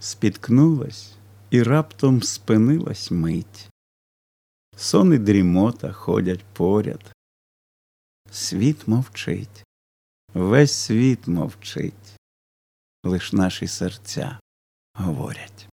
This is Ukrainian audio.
спіткнулась і раптом спинилась мить. Сон і дрімота ходять поряд. Світ мовчить, весь світ мовчить, лиш наші серця говорять.